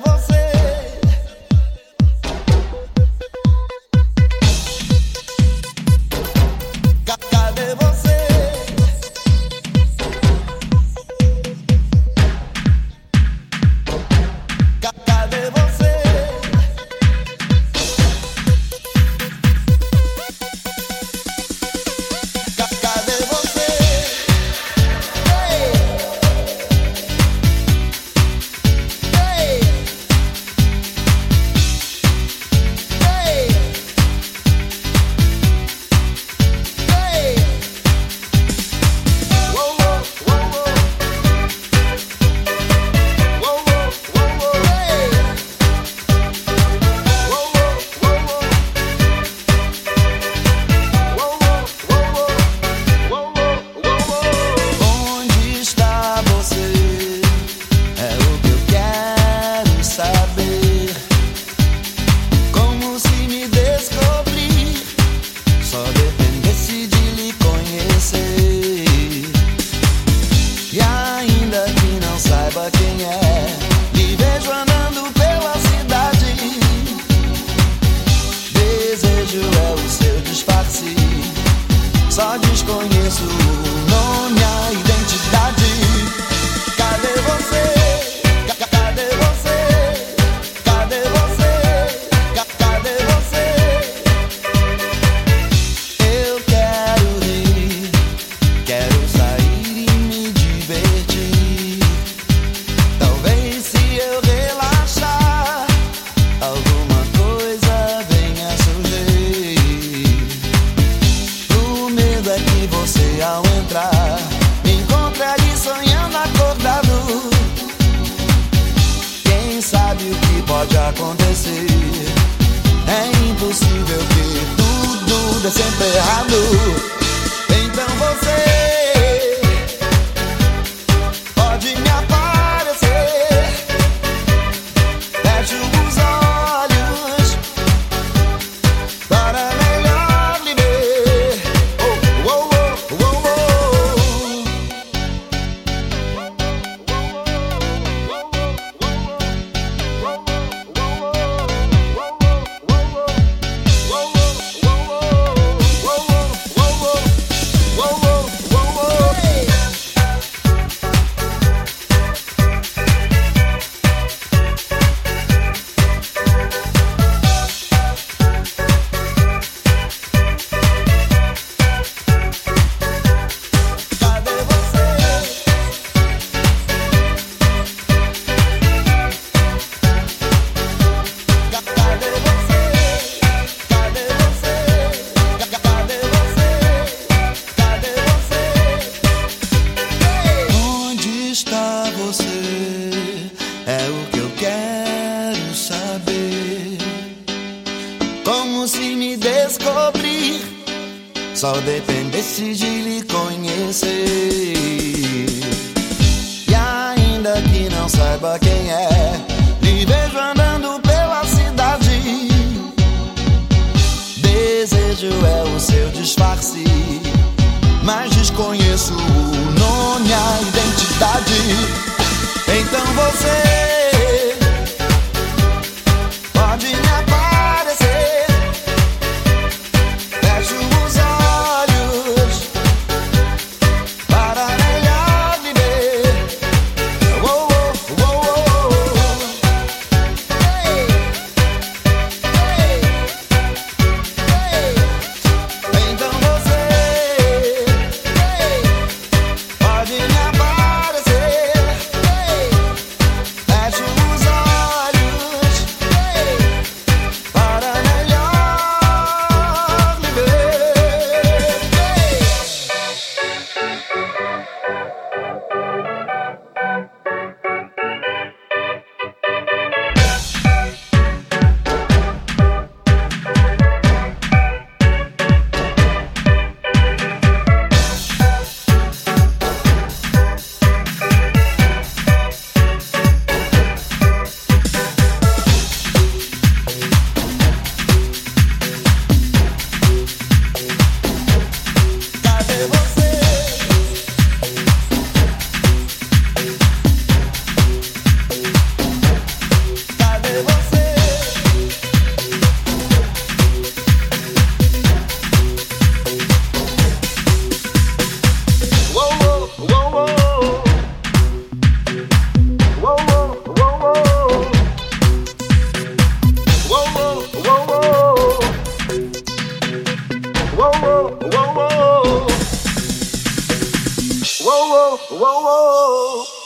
você. saiba quem é. Me vejo andando pela cidade. Desejo é o seu disfarce. Só desconheço o ao entrar Me encontra ele sonhando acordado. Quem sabe o que pode acontecer? É impossível que tudo dê sempre errado. só dependesse de lhe conhecer. E ainda que não saiba quem é, lhe vejo andando pela cidade. Desejo é o seu disfarce, mas desconheço o nome, a identidade. Então você. Whoa, whoa.